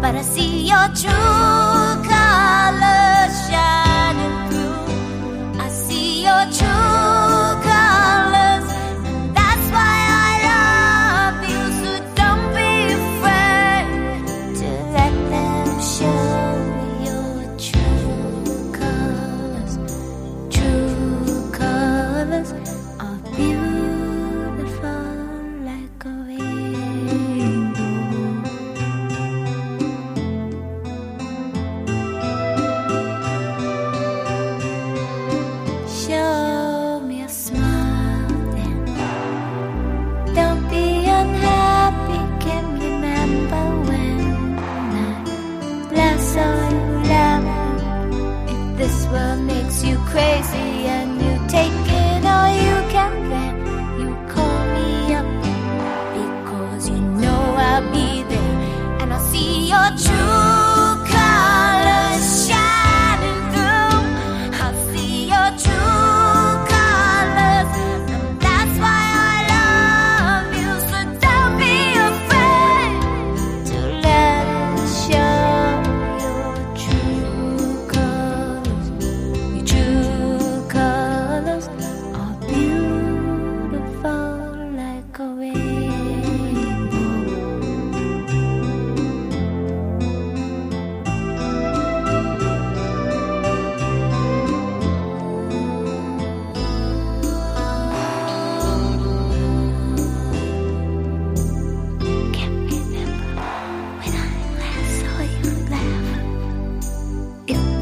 but I see your true colors shine. This world makes you crazy.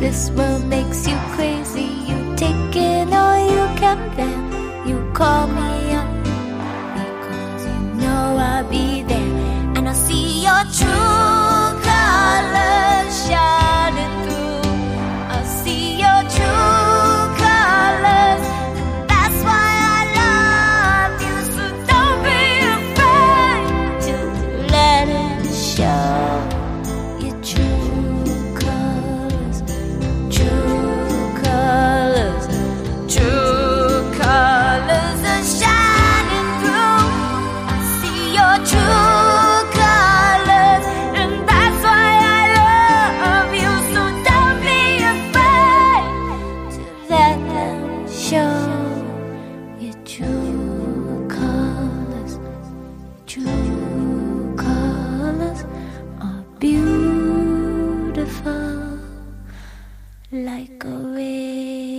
This world makes you crazy. You take in all you can, then you call me up because you know I'll be there and I'll see your true colors shine. like a wave.